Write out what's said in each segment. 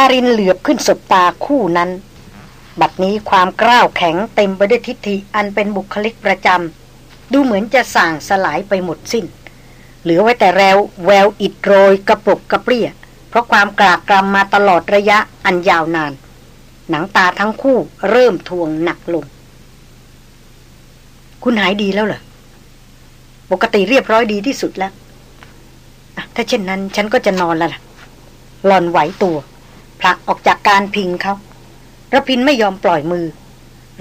ารินเหลือบขึ้นสบตาคู่นั้น บัดนี้ความกล้าวแข็งเต็มไปด้วยทิฏฐิอันเป็นบุคลิกประจำดูเหมือนจะส่างสลายไปหมดสิน้น เหลือไว้แต่แววแววอิดโรยกระปรกกระเปรี้ย เพราะความกรากกรำมาตลอดระยะอันยาวนาน หนังตาทั้งคู่เริ่มทวงหนักลง คุณหายดีแล้วเหรอ ปกติเรียบร้อยดีที่สุดแล้วถ้าเช่นนั้นฉันก็จะนอนแล้วล่ะหล่อนไหวตัว ผลักออกจากการพิงเขารพินทร์ไม่ยอมปล่อยมือ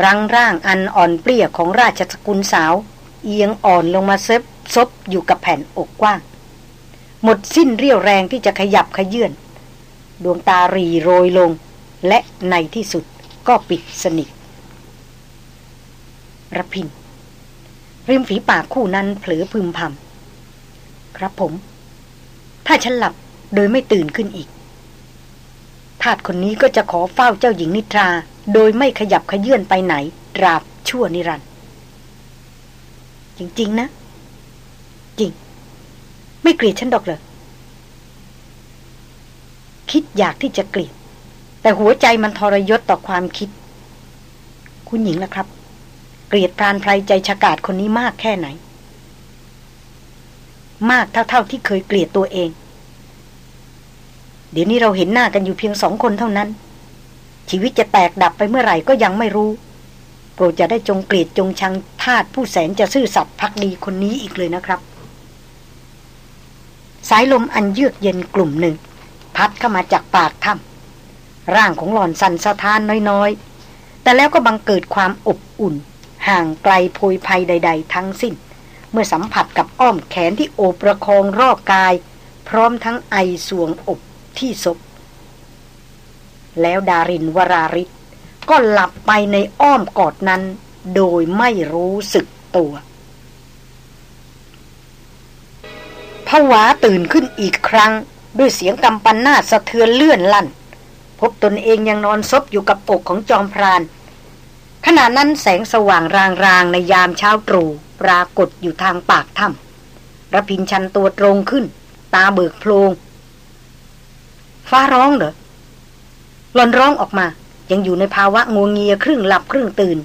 รั้งร่างอันอ่อนเปลี้ยของราชสกุลสาว เอียงอ่อนลงมาเซซบอยู่กับแผ่นอกกว้าง หมดสิ้นเรี่ยวแรงที่จะขยับเขยื้อนดวงตาหรี่โรยลง และในที่สุดก็ปิดสนิทรพินทร์ ริมฝีปากคู่นั้นเผลอพึมพำครับผม ถ้าฉันหลับโดยไม่ตื่นขึ้นอีกาสคนนี้ก็จะขอเฝ้าเจ้าหญิงนิทรา โดยไม่ขยับขยื่นไปไหนตราบชั่วนิรันดร์จริง ๆ นะ จริง ไม่เกลียดฉันดอกเลยคิดอยากที่จะเกลียด แต่หัวใจมันทรยศต่อความคิด คุณหญิงล่ะครับ เกลียดพรานไพรใจฉกาจคนนี้มากแค่ไหน มากเท่าๆที่เคยเกลียดตัวเอง เดี๋ยวนี้เราเห็นหน้ากันอยู่เพียงสองคนเท่านั้น ชีวิตจะแตกดับไปเมื่อไหร่ก็ยังไม่รู้โปรดจะได้จงเกลียดจงชังทาตผู้แสนจะซื่อสัตย์พักดีคนนี้อีกเลยนะครับ สายลมอันเยือกเย็นกลุ่มหนึ่ง พัดเข้ามาจากปากถ้ำร่างของหลอนสันสะท้านน้อยๆ แต่แล้วก็บังเกิดความอบอุ่น ห่างไกลโพยภัยใด ๆ ทั้งสิ้น เมื่อสัมผัสกับอ้อมแขนที่โอบประคองรอบกาย พร้อมทั้งไอสวงอบ ที่ศพ แล้วดารินวราริศก็หลับไปในอ้อมกอดนั้น โดยไม่รู้สึกตัวผวาตื่นขึ้นอีกครั้ง ด้วยเสียงกำปันหน้าสะเทือนเลื่อนลั่น พบตนเองยังนอนซบอยู่กับอกของจอมพราน ขณะนั้นแสงสว่างรางๆ ในยามเช้าตรู่ปรากฏอยู่ทางปากถ้ำระพินชันตัวตรงขึ้น ตาเบิกโพลง ฟ้าร้องเหรอหลอนร้องออกมา ยังอยู่ในภาวะงวงเงียครึ่งหลับครึ่งตื่น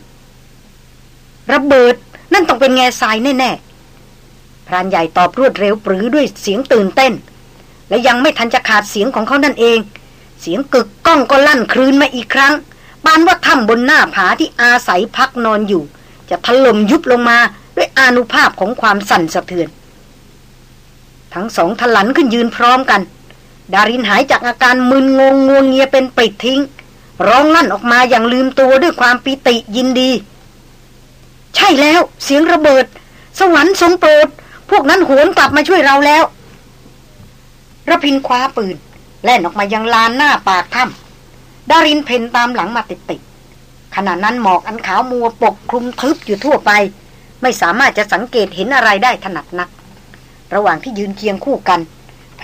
ระเบิด นั่นต้องเป็นแง่ทรายแน่ๆพรานใหญ่ตอบรวดเร็วปรือด้วยเสียงตื่นเต้น และยังไม่ทันจะขาดเสียงของเขานั่นเอง เสียงกึกก้องก็ลั่นคลืนมาอีกครั้งปานว่าถ้ำบนหน้าผาที่อาศัยพักนอนอยู่ จะถล่มยุบลงมาด้วยอนุภาพของความสั่นสะเทือน ทั้งสองทลันขึ้นยืนพร้อมกัน ดารินหายจากอาการมึนงงงวงเงียเป็นปิดทิ้ง ร้องลั่นออกมาอย่างลืมตัวด้วยความปิติยินดี ใช่แล้ว เสียงระเบิด สวรรค์ทรงโปรด พวกนั้นโหนกลับมาช่วยเราแล้วระพินคว้าปืน แล่นออกมายังลานหน้าปากถ้ำดารินเพนตามหลังมาติดติดขณะนั้นหมอกอันขาวมัวปกคลุมทึบอยู่ทั่วไป ไม่สามารถจะสังเกตเห็นอะไรได้ถนัดนัก ระหว่างที่ยืนเคียงคู่กัน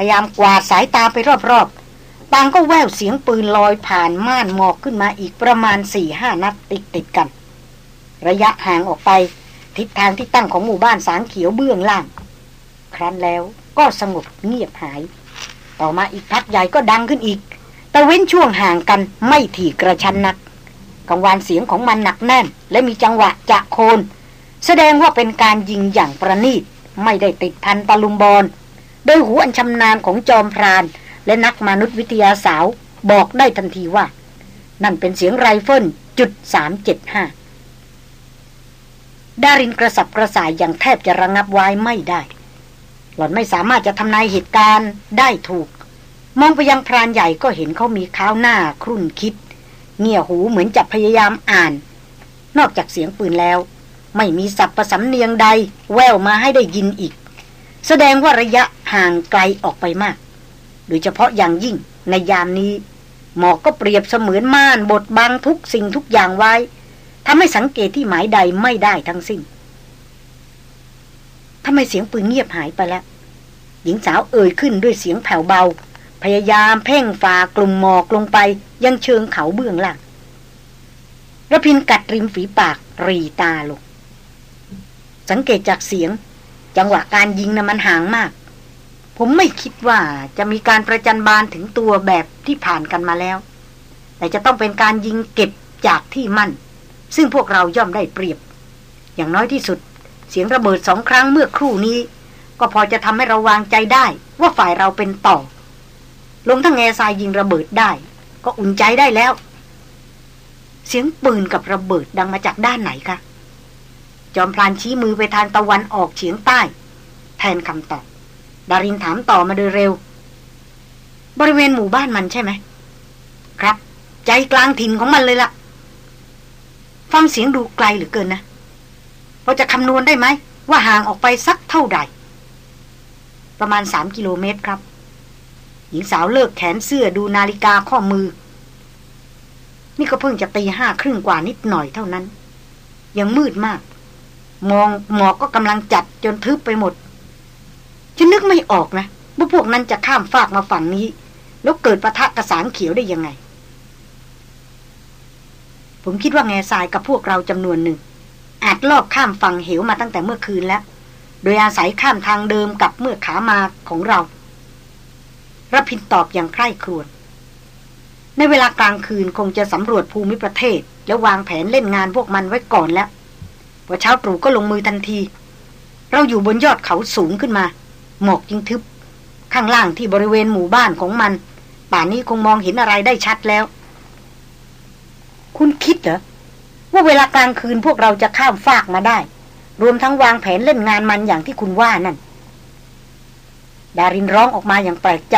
พยายามกวาดสายตาไปรอบๆบางก็แววเสียงปืนลอยผ่านม่านหมอกขึ้นมาอีกประมาณสี่ห้านัดติดติดกัน ระยะห่างออกไป ทิศทางที่ตั้งของหมู่บ้านสางเขียวเบื้องล่าง ครั้นแล้วก็สงบเงียบหาย ต่อมาอีกพักใหญ่ก็ดังขึ้นอีก แต่เว้นช่วงห่างกันไม่ถี่กระชั้นนักกังวานเสียงของมันหนักแน่น และมีจังหวะจะโคน แสดงว่าเป็นการยิงอย่างประณีต ไม่ได้ติดพันตะลุมบอล โดยหูอันชำนาญของจอมพราน และนักมนุษยวิทยาสาวบอกได้ทันทีว่า นั่นเป็นเสียงไรเฟิลจุดสามเจ็ดห้าดารินกระสับกระส่ายอย่างแทบจะระงับไว้ไม่ได้ หล่อนไม่สามารถจะทำนายเหตุการณ์ได้ถูก มองไปยังพรานใหญ่ก็เห็นเขามีข้าวหน้าครุ่นคิด เงี่ยหูเหมือนจะพยายามอ่าน นอกจากเสียงปืนแล้ว ไม่มีสับประสำเนียงใดแววมาให้ได้ยินอีก แสดงว่าระยะ ห่างไกลออกไปมาก โดยเฉพาะอย่างยิ่งในยามนี้ หมอกก็เปรียบเสมือนม่านบดบังทุกสิ่งทุกอย่างไว้ทำให้สังเกตที่หมายใดไม่ได้ทั้งสิ้นทำไมเสียงปืนเงียบหายไปแล้ว หญิงสาวเอ่ยขึ้นด้วยเสียงแผ่วเบา พยายามเพ่งฝ่ากลุ่มหมอกลงไป ยังเชิงเขาเบื้องล่างระพินกัดริมฝีปากรีตาลง สังเกตจากเสียง จังหวะการยิงนะ่ะมันห่างมาก ผมไม่คิดว่าจะมีการประจันบานถึงตัวแบบที่ผ่านกันมาแล้ว แต่จะต้องเป็นการยิงเก็บจากที่มั่น ซึ่งพวกเราย่อมได้เปรียบ อย่างน้อยที่สุด เสียงระเบิดสองครั้งเมื่อครู่นี้ ก็พอจะทำให้เราวางใจได้ว่าฝ่ายเราเป็นต่อ ลงทั้งแง่ทรายยิงระเบิดได้ ก็อุ่นใจได้แล้ว เสียงปืนกับระเบิดดังมาจากด้านไหนคะจอมพลานชี้มือไปทางตะวันออกเฉียงใต้ แทนคำตอบ ดารินถามต่อมาโดยเร็ว บริเวณหมู่บ้านมันใช่ไหม ครับ ใจกลางถิ่นของมันเลยละ่ะ ฟังเสียงดูไกลหรือเกินนะพอจะคำนวณได้ไหม ว่าห่างออกไปสักเท่าใด ประมาณสามกิโลเมตรครับ หญิงสาวเลิกแขนเสื้อดูนาฬิกาข้อมือ นี่ก็เพิ่งจะตีห้าครึ่งกว่านิดหน่อยเท่านั้น ยังมืดมาก มองหมอกก็กำลังจัดจนทึบไปหมด ฉันนึกไม่ออกนะว่าพวกนั้นจะข้ามฟากมาฝั่งนี้ แล้วเกิดประทะกระสางเขียวได้ยังไง ผมคิดว่าแง่ทรายกับพวกเราจำนวนหนึ่ง อาจลอบข้ามฝั่งเหวมาตั้งแต่เมื่อคืนแล้ว โดยอาศัยข้ามทางเดิมกับเมื่อขามาของเรารพินตอบอย่างใคร่ครวญในเวลากลางคืนคงจะสำรวจภูมิประเทศ แล้ววางแผนเล่นงานพวกมันไว้ก่อนแล้วพอเช้าตรู่ก็ลงมือทันที เราอยู่บนยอดเขาสูงขึ้นมา หมอกยิ่งทึบ ข้างล่างที่บริเวณหมู่บ้านของมัน ป่านนี้คงมองเห็นอะไรได้ชัดแล้ว คุณคิดเหรอ ว่าเวลากลางคืนพวกเราจะข้ามฟากมาได้ รวมทั้งวางแผนเล่นงานมันอย่างที่คุณว่านั่น ดารินร้องออกมาอย่างแปลกใจ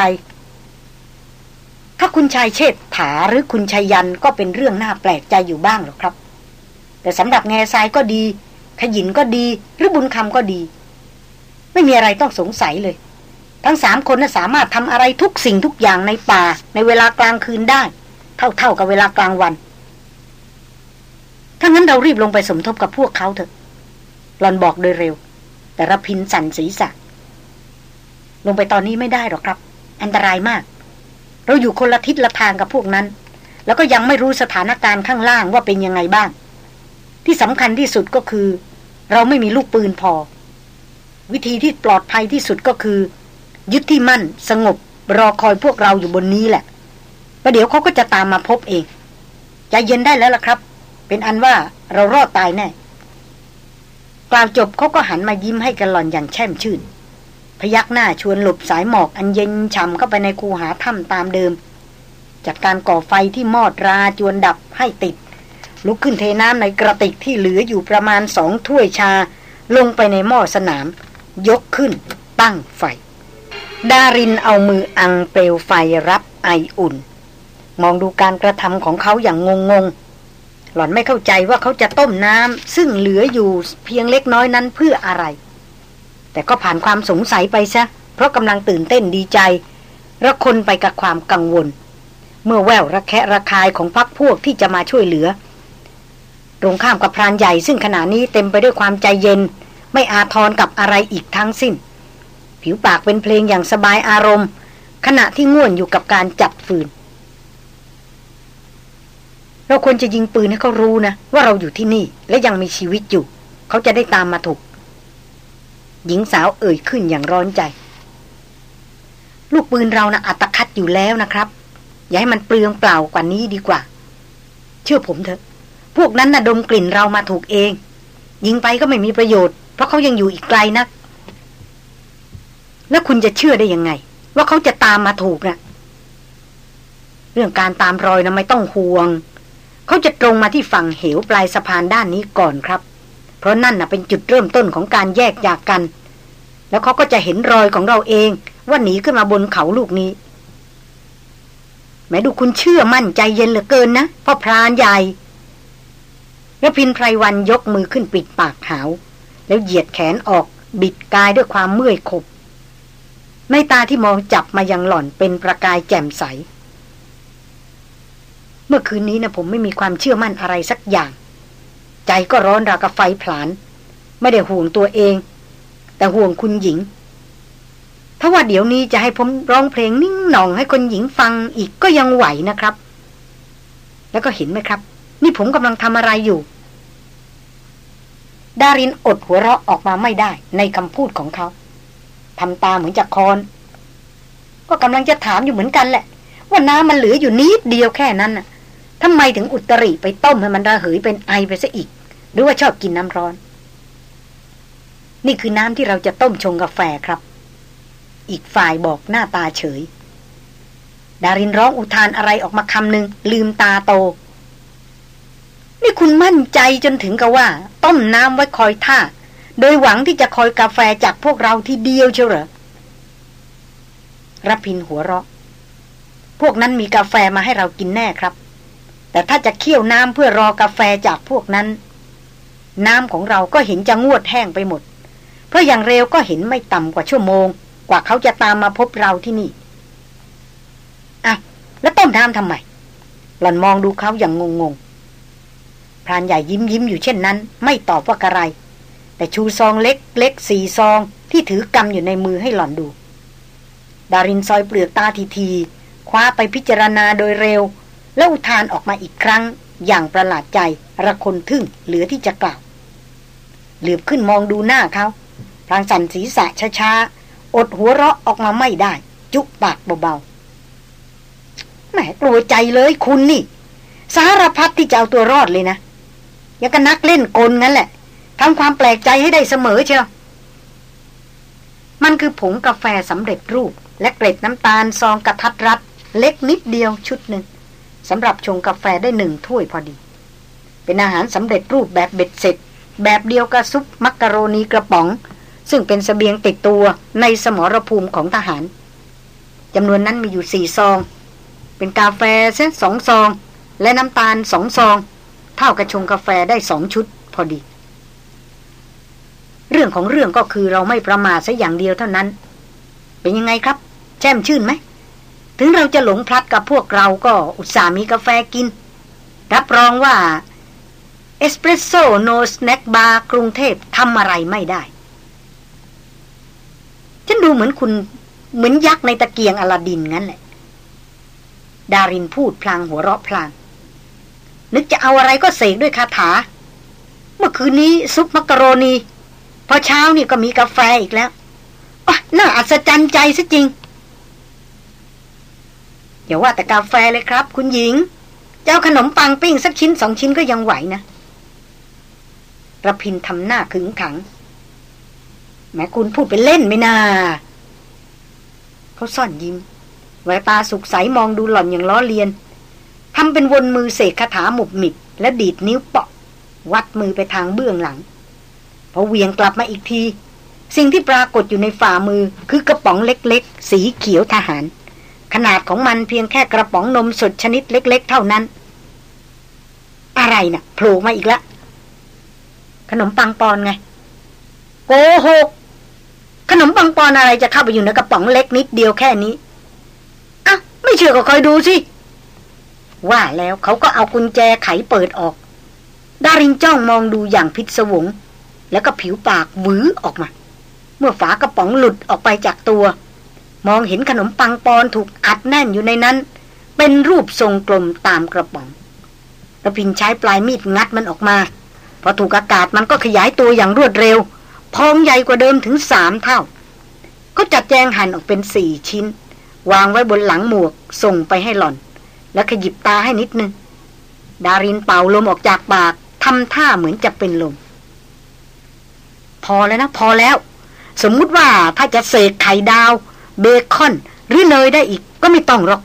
ถ้าคุณชายเชษฐาหรือคุณชายยันก็เป็นเรื่องน่าแปลกใจอยู่บ้างหรอกครับ แต่สำหรับแง่ทรายก็ดีขยินก็ดี หรือบุญคำก็ดี ไม่มีอะไรต้องสงสัยเลย ทั้งสามคนน่ะสามารถทำอะไรทุกสิ่งทุกอย่างในป่า ในเวลากลางคืนได้ เท่าๆกับเวลากลางวัน ถ้างั้นเรารีบลงไปสมทบกับพวกเขาเถอะหลอนบอกโดยเร็ว แต่ระพินสั่นศีรษะลงไปตอนนี้ไม่ได้หรอกครับ อันตรายมาก เราอยู่คนละทิศละทางกับพวกนั้น แล้วก็ยังไม่รู้สถานการณ์ข้างล่างว่าเป็นยังไงบ้าง ที่สำคัญที่สุดก็คือ เราไม่มีลูกปืนพอ วิธีที่ปลอดภัยที่สุดก็คือ ยึดที่มั่นสงบ รอคอยพวกเราอยู่บนนี้แหละประเดี๋ยวเขาก็จะตามมาพบเองใจเย็นได้แล้วล่ะครับ เป็นอันว่าเรารอดตายแน่กล่าวจบเขาก็หันมายิ้มให้กันหล่อนอย่างแช่มชื่น พยักหน้าชวนหลบสายหมอกอันเย็นช่ำเข้าไปในคูหาถ้ำตามเดิม จัดการก่อไฟที่มอดราจวนดับให้ติด ลุกขึ้นเทน้ำในกระติกที่เหลืออยู่ประมาณสองถ้วยชาลงไปในหม้อสนาม ยกขึ้น ตั้งไฟ ดารินเอามืออังเปลวไฟรับไออุ่น มองดูการกระทำของเขาอย่างงงงหล่อนไม่เข้าใจว่าเขาจะต้มน้ำซึ่งเหลืออยู่เพียงเล็กน้อยนั้นเพื่ออะไร แต่ก็ผ่านความสงสัยไปซะ เพราะกำลังตื่นเต้นดีใจ ระคนไปกับความกังวล เมื่อแววระแคะระคายของพักพวกที่จะมาช่วยเหลือ ตรงข้ามกับพรานใหญ่ซึ่งขณะนี้เต็มไปด้วยความใจเย็น ไม่อาทรกับอะไรอีกทั้งสิ้น ผิวปากเป็นเพลงอย่างสบายอารมณ์ ขณะที่ง่วนอยู่กับการจับฟืน เราควรจะยิงปืนให้เขารู้นะ ว่าเราอยู่ที่นี่และยังมีชีวิตอยู่ เขาจะได้ตามมาถูก หญิงสาวเอ่ยขึ้นอย่างร้อนใจ ลูกปืนเรานะ่ะอัตคัดอยู่แล้วนะครับ อย่าให้มันเปลืองเปล่ากว่านี้ดีกว่า เชื่อผมเถอะ พวกนั้นนะ่ะดมกลิ่นเรามาถูกเองยิงไปก็ไม่มีประโยชน์ ราะเขายังอยู่อีกไกลนะัก แล้วคุณจะเชื่อได้ยังไง ว่าเขาจะตามมาถูกนะเรื่องการตามรอยนะไม่ต้องห่วง เขาจะตรงมาที่ฝั่งเหวปลายสะพานด้านนี้ก่อนครับ เพราะนั่นนะเป็นจุดเริ่มต้นของการแยกจากกัน แล้วเขาก็จะเห็นรอยของเราเองว่าหนีขึ้นมาบนเขาลูกนี้แม้ดูคุณเชื่อมั่นใจเย็นเหลือเกินนะพ่อพรานใหญ่ แล้วพินไพรวันยกมือขึ้นปิดปากหาว แล้วเหยียดแขนออก บิดกายด้วยความเมื่อยขบ ในตาที่มองจับมายังหล่อนเป็นประกายแจ่มใส เมื่อคืนนี้นะผมไม่มีความเชื่อมั่นอะไรสักอย่าง ใจก็ร้อนรากาไฟผลาน ไม่ได้ห่วงตัวเอง แต่ห่วงคุณหญิง ถ้าว่าเดี๋ยวนี้จะให้ผมร้องเพลงนิ่งหน่องให้คนหญิงฟังอีกก็ยังไหวนะครับ แล้วก็เห็นไหมครับ นี่ผมกำลังทำอะไรอยู่ ดารินอดหัวเราะออกมาไม่ได้ในคำพูดของเขาทำตาเหมือนจะคอน ก็กำลังจะถามอยู่เหมือนกันแหละ ว่าน้ำมันเหลืออยู่นิดเดียวแค่นั้นน่ะทำไมถึงอุตริไปต้มให้มันระเหยเป็นไอไปซะอีก หรือว่าชอบกินน้ำร้อน นี่คือน้ำที่เราจะต้มชงกาแฟครับ อีกฝ่ายบอกหน้าตาเฉย ดารินร้องอุทานอะไรออกมาคำหนึ่งลืมตาโต นี่คุณมั่นใจจนถึงกับว่า ต้มน้ำไว้คอยท่า โดยหวังที่จะคอยกาแฟจากพวกเราที่เดียวเชียวเหรอรพินหัวเราะ พวกนั้นมีกาแฟมาให้เรากินแน่ครับ แต่ถ้าจะเคี่ยวน้ำเพื่อรอกาแฟจากพวกนั้น น้ำของเราก็เห็นจะงวดแห้งไปหมด เพราะอย่างเร็วก็เห็นไม่ต่ำกว่าชั่วโมง กว่าเขาจะตามมาพบเราที่นี่อะแล้วต้มน้ำทำไมหล่อนมองดูเขาอย่างงงๆานใหญ่ยิ้มยิ้มอยู่เช่นนั้น ไม่ตอบว่ากระไร แต่ชูซองเล็กเล็กสี่ซองที่ถือกำอยู่ในมือให้หล่อนดู ดารินซอยเปลือกตาทีทีคว้าไปพิจารณาโดยเร็ว แล้วอุทานออกมาอีกครั้ง อย่างประหลาดใจระคนทึ่งเหลือที่จะกล่าว เหลือบขึ้นมองดูหน้าเขาพลางสั่นศีรษะช้าๆ อดหัวเราะออกมาไม่ได้ จุกปากเบาๆแหมกลัวใจเลยคุณนี่ สารพัดที่จะเอาตัวรอดเลยนะ ยังกันนักเล่นกลนั่นแหละทำความแปลกใจให้ได้เสมอเชียวมันคือผงกาแฟสำเร็จรูป และเกล็ดน้ำตาลซองกระทัดรัด เล็กนิดเดียวชุดหนึ่งสำหรับชงกาแฟได้หนึ่งถ้วยพอดี เป็นอาหารสำเร็จรูปแบบเบ็ดเสร็จ แบบเดียวกับซุปมักกะโรนีกระป๋อง ซึ่งเป็นสเสบียงติดตัวในสมรภูมิของทหารจำนวนนั้นมีอยู่สี่ซอง เป็นกาแฟเส้นสองซอง และน้ำตาลสองซอง เท่ากับชงกาแฟได้สองชุดพอดี เรื่องของเรื่องก็คือเราไม่ประมาทซะอย่างเดียวเท่านั้น เป็นยังไงครับ แช่มชื่นไหม ถึงเราจะหลงพลัดกับพวกเราก็อุตส่าห์มีกาแฟกิน รับรองว่าเอสเปรสโซ่ใน snack bar กรุงเทพทำอะไรไม่ได้ ฉันดูเหมือนคุณเหมือนยักษ์ในตะเกียงอลาดินงั้นแหละ ดารินพูดพลางหัวเราะพลาง นึกจะเอาอะไรก็เสกด้วยคาถา เมื่อคืนนี้ซุปมักกะโรนี พอเช้านี่ก็มีกาแฟอีกแล้วน่าอัศจรรย์ใจซะจริงอย่าว่าแต่กาแฟเลยครับ คุณหญิง เจ้าขนมปังปิ้งสักชิ้นสองชิ้นก็ยังไหวนะระพินทำหน้าขึงขัง แม้คุณพูดเป็นเล่นไม่นาเขาซ่อนยิ้มแววตาสุกใสมองดูหล่อนอย่างล้อเลียน ทำเป็นวนมือเสกคาถาหมุบหมิบและดีดนิ้วเปาะ วัดมือไปทางเบื้องหลัง พอเวียงกลับมาอีกที สิ่งที่ปรากฏอยู่ในฝ่ามือคือกระป๋องเล็กๆ สีเขียวทหาร ขนาดของมันเพียงแค่กระป๋องนมสดชนิดเล็ก ๆ เท่านั้น อะไรนะ่ะโผล่มาอีกแล้วขนมปังปอนไงโกหกขนมปังปอนอะไรจะเข้าไปอยู่ในกระป๋องเล็กนิดเดียวแค่นี้อะไม่เชื่อก็คอยดูสิ ว่าแล้วเขาก็เอากุญแจไขเปิดออก ดารินจ้องมองดูอย่างพิศวง แล้วก็ผิวปากหวือออกมา เมื่อฝากระป๋องหลุดออกไปจากตัว มองเห็นขนมปังปอนถูกอัดแน่นอยู่ในนั้น เป็นรูปทรงกลมตามกระป๋องระพินใช้ปลายมีดงัดมันออกมา พอถูกอากาศมันก็ขยายตัวอย่างรวดเร็ว พองใหญ่กว่าเดิมถึงสามเท่า ก็จัดแจงหั่นออกเป็นสี่ชิ้น วางไว้บนหลังหมวกส่งไปให้หล่อน แล้วขยิบตาให้นิดนึง ดารินเป่าลมออกจากปากทำท่าเหมือนจะเป็นลม พอแล้วนะ พอแล้ว สมมุติว่าถ้าจะเสกไข่ดาว เบคอน หรือเนยได้อีกก็ไม่ต้องหรอก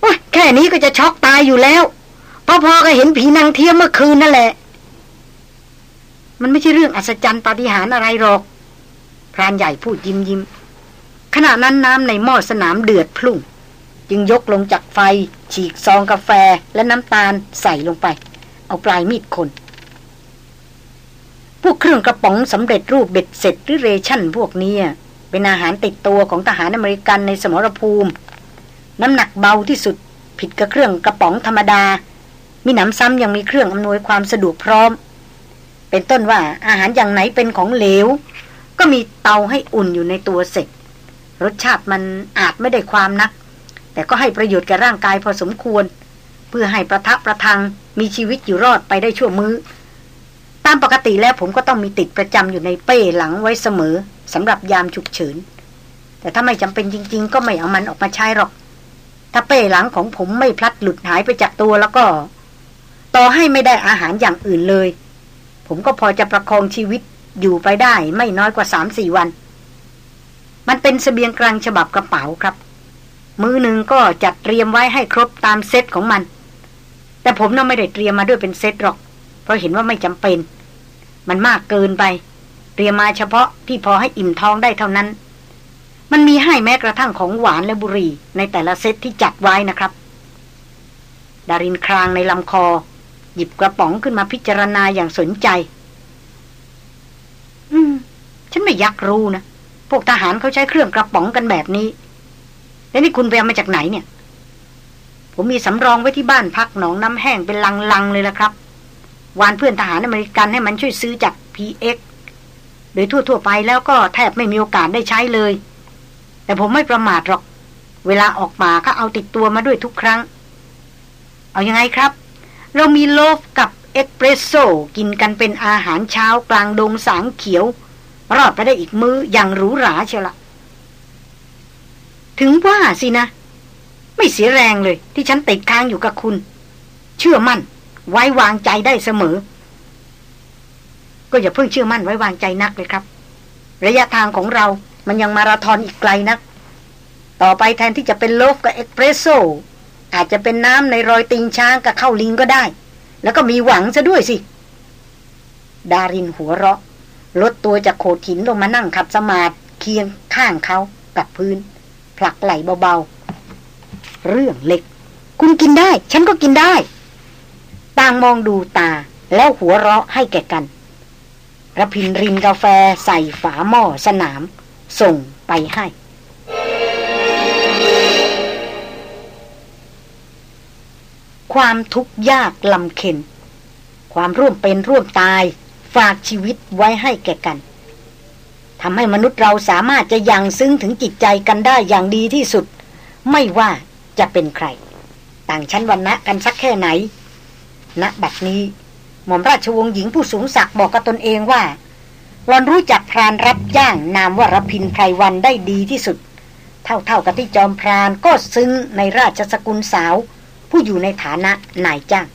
โอ้ยแค่นี้ก็จะช็อกตายอยู่แล้วพอๆก็เห็นผีนางเทียมเมื่อคืนนั่นแหละ มันไม่ใช่เรื่องอัศจรรย์ปาฏิหาริย์อะไรหรอกพรานใหญ่พูดยิ้มยิ้มขณะนั้นน้ำในหม้อสนามเดือดพลุ่ง จึงยกลงจากไฟ ฉีกซองกาแฟและน้ำตาลใส่ลงไป เอาปลายมีดคนพวกเครื่องกระป๋องสำเร็จรูปเบ็ดเสร็จหรือเรชั่นพวกนี้เป็นอาหารติดตัวของทหารอเมริกันในสมรภูมิ น้ำหนักเบาที่สุด ผิดกับเครื่องกระป๋องธรรมดา มีหนำซ้ำยังมีเครื่องอำนวยความสะดวกพร้อม เป็นต้นว่าอาหารอย่างไหนเป็นของเหลว ก็มีเตาให้อุ่นอยู่ในตัวเสร็จ รสชาติมันอาจไม่ได้ความนัก แต่ก็ให้ประโยชน์แก่ร่างกายพอสมควร เพื่อให้ประทับประทังมีชีวิตอยู่รอดไปได้ชั่วมือ้อ ตามปกติแล้วผมก็ต้องมีติดประจำอยู่ในเป้หลังไว้เสมอสำหรับยามฉุกเฉิน แต่ถ้าไม่จำเป็นจริง ๆ ก็ไม่เอามันออกมาใช้หรอก ถ้าเป้หลังของผมไม่พลัดหลุดหายไปจากตัวแล้วก็ ต่อให้ไม่ได้อาหารอย่างอื่นเลย ผมก็พอจะประคองชีวิตอยู่ไปได้ไม่น้อยกว่าสามสี่วัน มันเป็นสเสบียงกลางฉบับกระเป๋าครับ มือหนึ่งก็จัดเตรียมไว้ให้ครบตามเซตของมัน แต่ผมน่าไม่ได้เตรียมมาด้วยเป็นเซตหรอก เพราะเห็นว่าไม่จำเป็น มันมากเกินไป เตรียมมาเฉพาะที่พอให้อิ่มท้องได้เท่านั้น มันมีให้แม้กระทั่งของหวานและบุหรี่ ในแต่ละเซตที่จัดไว้นะครับ ดารินครางในลำคอ หยิบกระป๋องขึ้นมาพิจารณาอย่างสนใจ อืม ฉันไม่ยักรู้นะพวกทหารเขาใช้เครื่องกระป๋องกันแบบนี้ แล้วนี่คุณไปเอามาจากไหนเนี่ย ผมมีสำรองไว้ที่บ้านพักหนองน้ำแห้งเป็นลังๆเลยละครับ วานเพื่อนทหารอเมริกันให้มันช่วยซื้อจาก PX โดยทั่วๆไปแล้วก็แทบไม่มีโอกาสได้ใช้เลย แต่ผมไม่ประมาทหรอก เวลาออกมาก็เอาติดตัวมาด้วยทุกครั้ง เอาอยัางไงครับ เรามีโลฟกับเอ็กเพรสโซกินกันเป็นอาหารเช้ากลางดงสางเขียว รอดไปได้อีกมื้ออย่างหรูหราเชียวละ ถึงว่าสินะ ไม่เสียแรงเลยที่ฉันติดค้างอยู่กับคุณ เชื่อมั่น ไว้วางใจได้เสมอ ก็อย่าเพิ่งเชื่อมั่นไว้วางใจนักเลยครับ ระยะทางของเรามันยังมาราธอนอีกไกลนะัก ต่อไปแทนที่จะเป็นโลฟกับเอ็กเพรสโซอาจจะเป็นน้ำในรอยตีนช้างกับข้าวลิงก็ได้ แล้วก็มีหวังซะด้วยสิ ดารินหัวเราะ ลดตัวจากโขดหินลงมานั่งขัดสมาธิเคียงข้างเขากับพื้น ผลักไหลเบาๆ เรื่องเล็ก คุณกินได้ ฉันก็กินได้ ต่างมองดูตาแล้วหัวเราะให้แก่กันระพินรินกาแฟใส่ฝาหม้อสนาม ส่งไปให้ ความทุกข์ยากลำเค็น ความร่วมเป็นร่วมตาย ฝากชีวิตไว้ให้แก่กัน ทำให้มนุษย์เราสามารถจะยังซึ้งถึงจิตใจกันได้อย่างดีที่สุด ไม่ว่าจะเป็นใคร ต่างชั้นวันณะกันสักแค่ไหนณบัดนี้ หม่อมราชวงศ์หญิงผู้สูงศักดิ์บอกกับตนเองว่าหลอนรู้จักพรานรับจ้างนามว่ารพินไพรวันได้ดีที่สุด เท่าๆกับที่จอมพรานก็ซึ้งในราชสกุลสาว ผู้อยู่ในฐานะนายจ้าง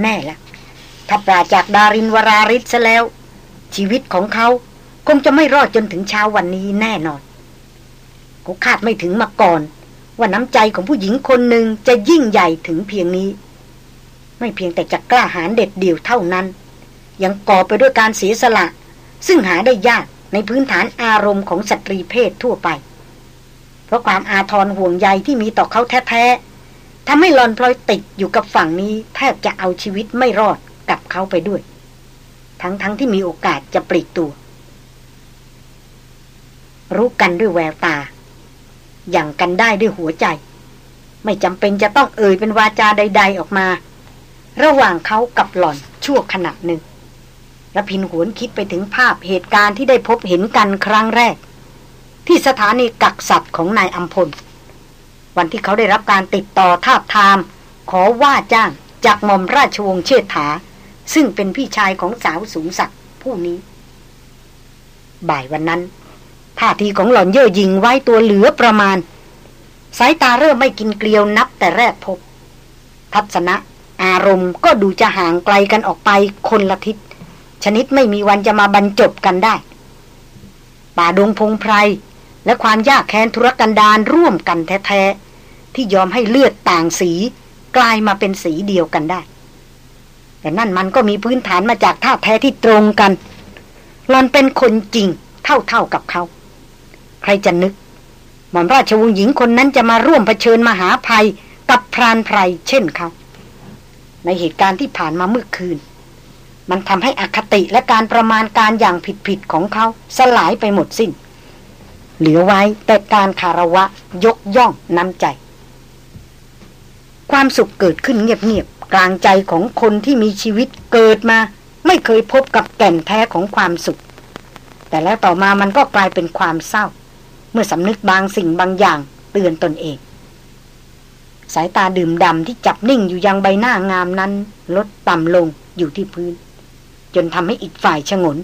แน่ละถ้าปราจากดารินวราริศแล้ว ชีวิตของเขา คงจะไม่รอดจนถึงเช้าวันนี้แน่นอนเขาคาดไม่ถึงมาก่อน ว่าน้ำใจของผู้หญิงคนหนึ่งจะยิ่งใหญ่ถึงเพียงนี้ ไม่เพียงแต่จะกล้าหาญเด็ดเดี่ยวเท่านั้น ยังก่อไปด้วยการเสียสละ ซึ่งหาได้ยากในพื้นฐานอารมณ์ของสตรีเพศทั่วไป เพราะความอาทรห่วงใยที่มีต่อเขาแท้ๆทำให้หลอนพลอยติดอยู่กับฝั่งนี้แทบจะเอาชีวิตไม่รอดกับเขาไปด้วย ทั้งๆทที่มีโอกาสจะปลีกตัว รู้กันด้วยแววตา อย่างกันได้ด้วยหัวใจ ไม่จำเป็นจะต้องเอ่ยเป็นวาจาใด ๆออกมา ระหว่างเขากับหล่อนชั่วขณะหนึ่งระพินหวนคิดไปถึงภาพเหตุการณ์ที่ได้พบเห็นกันครั้งแรก ที่สถานีกักสัตว์ของนายอัมพล วันที่เขาได้รับการติดต่อทาบทาม ขอว่าจ้างจากหม่อมราชวงศ์เชษฐา ซึ่งเป็นพี่ชายของสาวสูงศักดิ์ผู้นี้ บ่ายวันนั้น ท่าทีของหล่อนเย่อหยิ่งไว้ตัวเหลือประมาณ สายตาเริ่มไม่กินเกลียวนับแต่แรกพบ ทัศนะ อารมณ์ก็ดูจะห่างไกลกันออกไปคนละทิศ ชนิดไม่มีวันจะมาบรรจบกันได้ ป่าดงพงไพร และความยากแค้นธุรกันดารร่วมกันแท้ๆ ที่ยอมให้เลือดต่างสี กลายมาเป็นสีเดียวกันได้ แต่นั่นมันก็มีพื้นฐานมาจากท่าแท้ที่ตรงกันหลอนเป็นคนจริงเท่าๆกับเขา ใครจะนึก หม่อมราชวงศ์หญิงคนนั้นจะมาร่วมเผชิญมหาภัยกับพรานไพรเช่นเขา ในเหตุการณ์ที่ผ่านมาเมื่อคืน มันทำให้อคติและการประมาณการอย่างผิดๆของเขาสลายไปหมดสิน้น เหลือไว้แต่การคารวะยกย่องน้ำใจ ความสุขเกิดขึ้นเงียบๆกลางใจของคนที่มีชีวิตเกิดมา ไม่เคยพบกับแก่นแท้ของความสุข แต่แล้วต่อมามันก็กลายเป็นความเศร้า เมื่อสำนึกบางสิ่งบางอย่างเตือนตนเอง สายตาดื่มดำที่จับนิ่งอยู่ยังใบหน้างามนั้น ลดต่ำลงอยู่ที่พื้น จนทำให้อีกฝ่ายชงน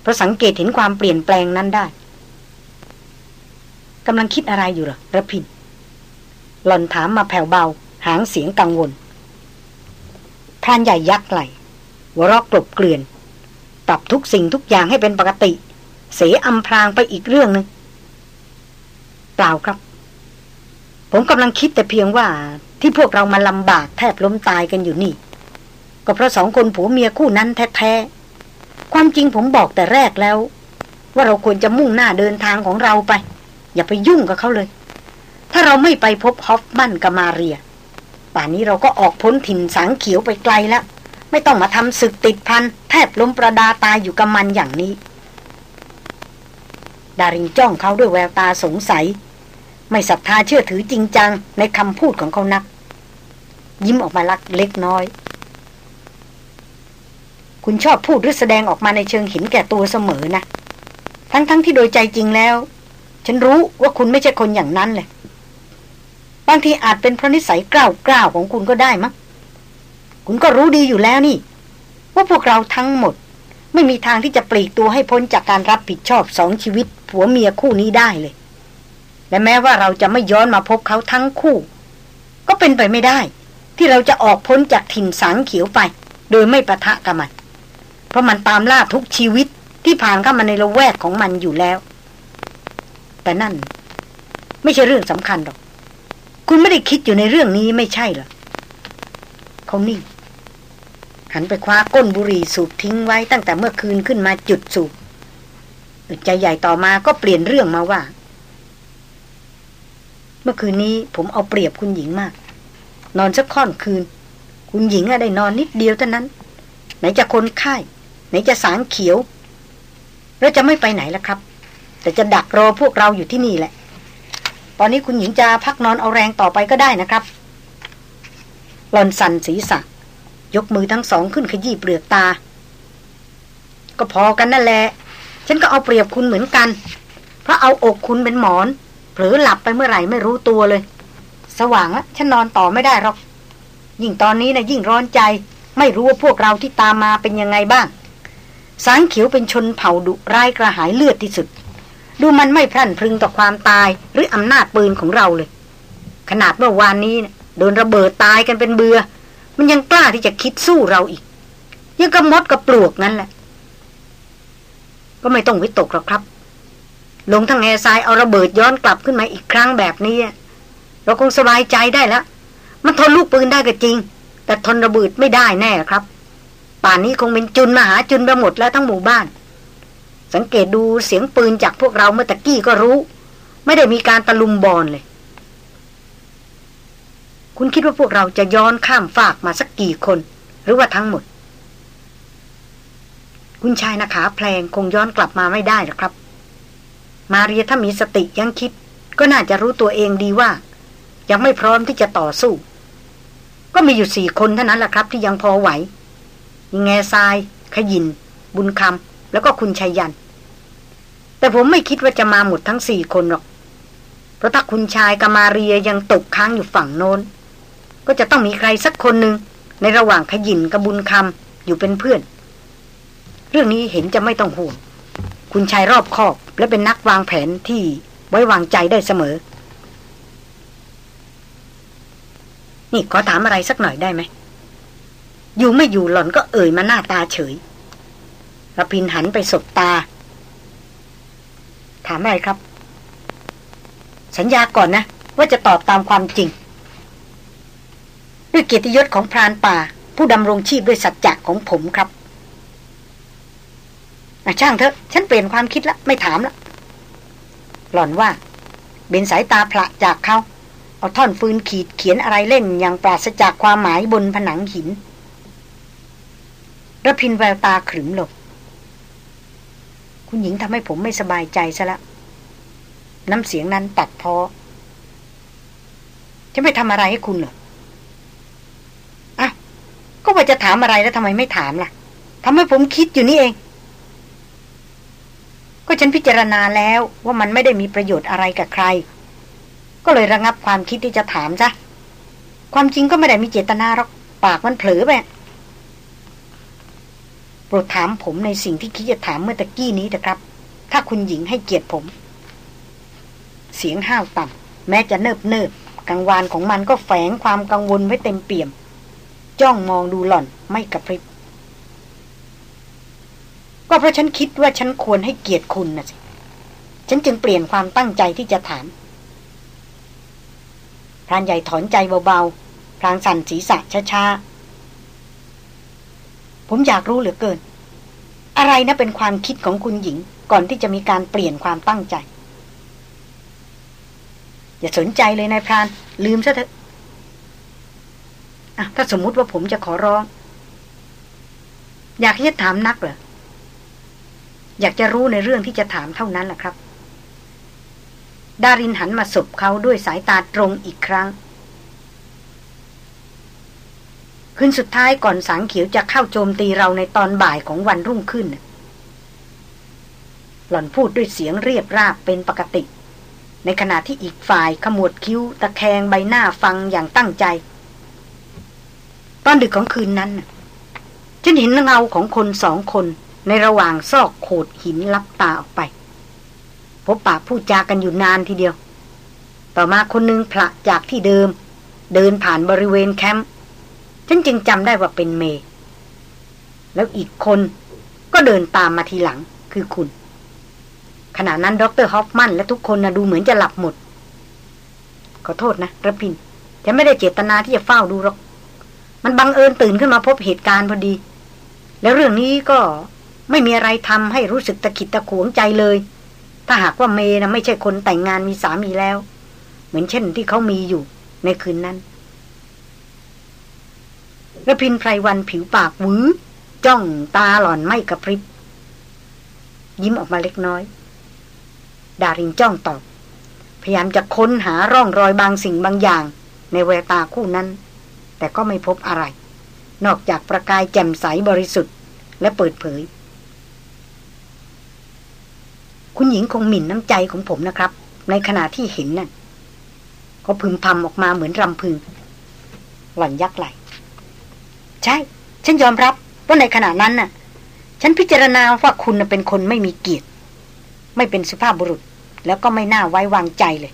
เพราะสังเกตเห็นความเปลี่ยนแปลงนั้นได้กำลังคิดอะไรอยู่หรอระพินหล่อนถามมาแผ่วเบา หางเสียงกังวลพรานใหญ่ยักไหลวรอกกลบเกลื่อน ปรับทุกสิ่งทุกอย่างให้เป็นปกติ เสียอำพรางไปอีกเรื่องหนึ่ง ปล่าครับ ผมกำลังคิดแต่เพียงว่าที่พวกเรามาลำบากแทบล้มตายกันอยู่นี่ ก็เพราะสองคนผัวเมียคู่นั้นแท้ๆ ความจริงผมบอกแต่แรกแล้ว ว่าเราควรจะมุ่งหน้าเดินทางของเราไป อย่าไปยุ่งกับเขาเลย ถ้าเราไม่ไปพบฮอฟมันกับมาเรีย ป่านนี้เราก็ออกพ้นถิ่นสางเขียวไปไกลแล้ว ไม่ต้องมาทำศึกติดพันแทบล้มประดาตายอยู่กับมันอย่างนี้ดาริงจ้องเขาด้วยแววตาสงสัย ไม่ศรัทธาเชื่อถือจริงจังในคำพูดของเขานัก ยิ้มออกมาลักเล็กน้อย คุณชอบพูดหรือแสดงออกมาในเชิงหินแก่ตัวเสมอนะ ทั้งๆทที่โดยใจจริงแล้ว ฉันรู้ว่าคุณไม่ใช่คนอย่างนั้นเลยบางทีอาจเป็นเพราะนิสัยกล้าวกล้าวของคุณก็ได้มั้งคุณก็รู้ดีอยู่แล้วนี่ ว่าพวกเราทั้งหมด ไม่มีทางที่จะปลีกตัวให้พ้นจากการรับผิดชอบสองชีวิตผัวเมียคู่นี้ได้เลย และแม้ว่าเราจะไม่ย้อนมาพบเขาทั้งคู่ ก็เป็นไปไม่ได้ ที่เราจะออกพ้นจากถิ่นสังเขียวไป โดยไม่ประทะกับมัน เพราะมันตามล่าทุกชีวิตที่ผ่านเข้ามาในละแวกของมันอยู่แล้ว แต่นั่น ไม่ใช่เรื่องสำคัญหรอก คุณไม่ได้คิดอยู่ในเรื่องนี้ไม่ใช่เหรอเขานิ่งหันไปคว้าก้นบุหรี่สูบทิ้งไว้ตั้งแต่เมื่อคืนขึ้นมาจุดสูบใจใหญ่ต่อมาก็เปลี่ยนเรื่องมาว่า เมื่อคืนนี้ผมเอาเปรียบคุณหญิงมาก นอนสักค่อนคืน คุณหญิงอะได้นอนนิดเดียวเท่านั้น ไหนจะคนไข้ไหนจะสางเขียว แล้วจะไม่ไปไหนแล้วครับ แต่จะดักรอพวกเราอยู่ที่นี่แหละ ตอนนี้คุณหญิงจะพักนอนเอาแรงต่อไปก็ได้นะครับหลอนสันศีรษะ ยกมือทั้งสองขึ้นขยี้เปลือกตา ก็พอกันนั่นแหละ ฉันก็เอาเปรียบคุณเหมือนกัน เพราะเอาอกคุณเป็นหมอน ผลอหลับไปเมื่อไหร่ไม่รู้ตัวเลย สว่างแล้วฉันนอนต่อไม่ได้หรอก ยิ่งตอนนี้นะยิ่งร้อนใจ ไม่รู้ว่าพวกเราที่ตามมาเป็นยังไงบ้าง สางเขียวเป็นชนเผ่าดุร้ายกระหายเลือดที่สุด ดูมันไม่พรั่นพรึงต่อความตายหรืออำนาจปืนของเราเลย ขนาดเมื่อวานนี้นะโดนระเบิดตายกันเป็นเบือ มันยังกล้าที่จะคิดสู้เราอีก ยังกระมดกับปลวกนั่นแหละ ก็ไม่ต้องวิตกหรอกครับ ลงทางแง่ทรายเอาระเบิดย้อนกลับขึ้นมาอีกครั้งแบบนี้ เราคงสบายใจได้แล้ว มันทนลูกปืนได้ก็จริง แต่ทนระเบิดไม่ได้แน่ครับ ป่านนี้คงเป็นจุนมหาจุนระหมดแล้วทั้งหมู่บ้าน สังเกตดูเสียงปืนจากพวกเราเมื่อตะกี้ก็รู้ ไม่ได้มีการตะลุมบอลเลย คุณคิดว่าพวกเราจะย้อนข้ามฝากมาสักกี่คน หรือว่าทั้งหมด คุณชายนาขาแพลงคงย้อนกลับมาไม่ได้หรอกครับ มาเรียถ้ามีสติยังคิด ก็น่าจะรู้ตัวเองดีว่า ยังไม่พร้อมที่จะต่อสู้ ก็มีอยู่สี่คนเท่านั้นแหละครับ ที่ยังพอไหวยิงแง่ทราย ขยิน บุญคำแล้วก็คุณชัยยัน แต่ผมไม่คิดว่าจะมาหมดทั้งสี่คนหรอก เพราะถ้าคุณชายกับมาเรียยังตกค้างอยู่ฝั่งโน้น ก็จะต้องมีใครสักคนหนึ่งในระหว่างขยินกับบุญคำอยู่เป็นเพื่อน เรื่องนี้เห็นจะไม่ต้องห่วง คุณชายรอบคอบและเป็นนักวางแผนที่ไว้วางใจได้เสมอ นี่ขอถามอะไรสักหน่อยได้ไหม อยู่ไม่อยู่หล่อนก็เอ่ยมาหน้าตาเฉยระพินหันไปสบตา ถามอะไรครับ สัญญาก่อนนะ ว่าจะตอบตามความจริง ด้วยเกียรติยศของพรานป่า ผู้ดำรงชีพด้วยสัจจะของผมครับ ช่างเถอะ ฉันเปลี่ยนความคิดละไม่ถามละหล่อนว่า เบนสายตาพระจากเขา เอาท่อนฟืนขีดเขียนอะไรเล่นอย่างปราศจากความหมายบนผนังหินระพินแววตาขรึมลงคุณหญิงทำให้ผมไม่สบายใจซะละ น้ำเสียงนั้นตัดพอ จะไม่ทำอะไรให้คุณเหรออะก็ว่าจะถามอะไรแล้วทำไมไม่ถามล่ะทำให้ผมคิดอยู่นี่เอง ก็ฉันพิจารณาแล้วว่ามันไม่ได้มีประโยชน์อะไรกับใคร ก็เลยระงับความคิดที่จะถามจ้ะความจริงก็ไม่ได้มีเจตนาหรอกปากมันเผลอไปโปรดถามผมในสิ่งที่คิดจะถามเมื่อตะกี้นี้นะครับ ถ้าคุณหญิงให้เกียรติผม เสียงห้าวต่ำแม้จะเนิบเนิบกังวานของมันก็แฝงความกังวลไว้เต็มเปี่ยม จ้องมองดูหล่อนไม่กระพริบ ก็เพราะฉันคิดว่าฉันควรให้เกียรติคุณนะสิ ฉันจึงเปลี่ยนความตั้งใจที่จะถามพรานใหญ่ถอนใจเบาๆพลางสั่นศีรษะช้าๆ ผมอยากรู้เหลือเกิน อะไรนะเป็นความคิดของคุณหญิง ก่อนที่จะมีการเปลี่ยนความตั้งใจ อย่าสนใจเลยนายพราน ลืมซะเถอะอะถ้าสมมุติว่าผมจะขอร้อง อยากให้ถามนักเหรอ อยากจะรู้ในเรื่องที่จะถามเท่านั้นแหละครับ ดารินหันมาสบเขาด้วยสายตาตรงอีกครั้ง คืนสุดท้ายก่อนสางเขียวจะเข้าโจมตีเราในตอนบ่ายของวันรุ่งขึ้น หล่อนพูดด้วยเสียงเรียบราบเป็นปกติ ในขณะที่อีกฝ่ายขมวดคิ้ว ตะแคงใบหน้าฟังอย่างตั้งใจ ตอนดึกของคืนนั้นฉันเห็นเงาของคนสองคน ในระหว่างซอกโขดหินลับตาออกไป พบปะพูดจากันอยู่นานทีเดียว ต่อมาคนนึงพละจากที่เดิม เดินผ่านบริเวณแคมป์ฉันจึงจำได้ว่าเป็นเม แล้วอีกคนก็เดินตามมาทีหลังคือคุณ ขณะนั้นดรฮอฟมันและทุกคนนะดูเหมือนจะหลับหมด ขอโทษนะระพินฉันไม่ได้เจตนาที่จะเฝ้าดูหรอก มันบังเอิญตื่นขึ้นมาพบเหตุการณ์พอดี แล้วเรื่องนี้ก็ ไม่มีอะไรทำให้รู้สึกตะขิดตะขวงใจเลย ถ้าหากว่าเมนะไม่ใช่คนแต่งงานมีสามีแล้ว เหมือนเช่นที่เขามีอยู่ในคืนนั้นระพินไพรวันผิวปากวื้อจ้องตาหล่อนไม่กระพริบ ยิ้มออกมาเล็กน้อย ดารินจ้องตอบ พยายามจะค้นหาร่องรอยบางสิ่งบางอย่าง ในแววตาคู่นั้น แต่ก็ไม่พบอะไร นอกจากประกายแจ่มใสบริสุทธิ์ และเปิดเผย คุณหญิงคงหมิ่นน้ำใจของผมนะครับ ในขณะที่เห็นนั่นเขาพึมพำออกมาเหมือนรำพึง หล่อนยักไหลใช่ ฉันยอมรับว่าในขณะนั้นน่ะ ฉันพิจารณาว่าคุณเป็นคนไม่มีเกียรติ ไม่เป็นสุภาพบุรุษ แล้วก็ไม่น่าไว้วางใจเลย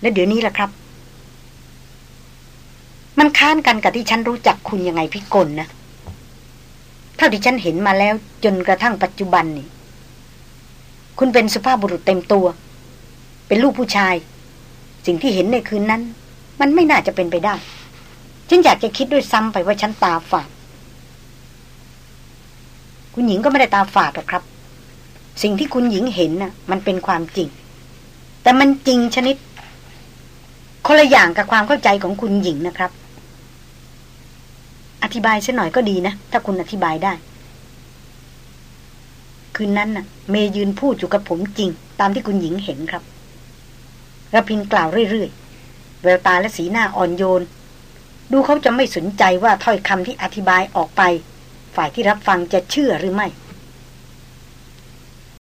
และเดี๋ยวนี้ล่ะครับ มันค้านกันกับที่ฉันรู้จักคุณยังไงพิกลนะเท่าที่ฉันเห็นมาแล้วจนกระทั่งปัจจุบันนี่ คุณเป็นสุภาพบุรุษเต็มตัว เป็นลูกผู้ชาย สิ่งที่เห็นในคืนนั้น มันไม่น่าจะเป็นไปได้ ฉันอยากจะคิดด้วยซ้ำไปว่าฉันตาฝาด คุณหญิงก็ไม่ได้ตาฝาดหรอกครับ สิ่งที่คุณหญิงเห็นน่ะ มันเป็นความจริง แต่มันจริงชนิด คนละอย่างกับความเข้าใจของคุณหญิงนะครับ อธิบายซะหน่อยก็ดีนะ ถ้าคุณอธิบายได้ คืนนั้นน่ะ เมยืนพูดอยู่กับผมจริง ตามที่คุณหญิงเห็นครับระพินกล่าวเรื่อยๆ แววตาและสีหน้าอ่อนโยน ดูเขาจะไม่สนใจว่าถ้อยคำที่อธิบายออกไป ฝ่ายที่รับฟังจะเชื่อหรือไม่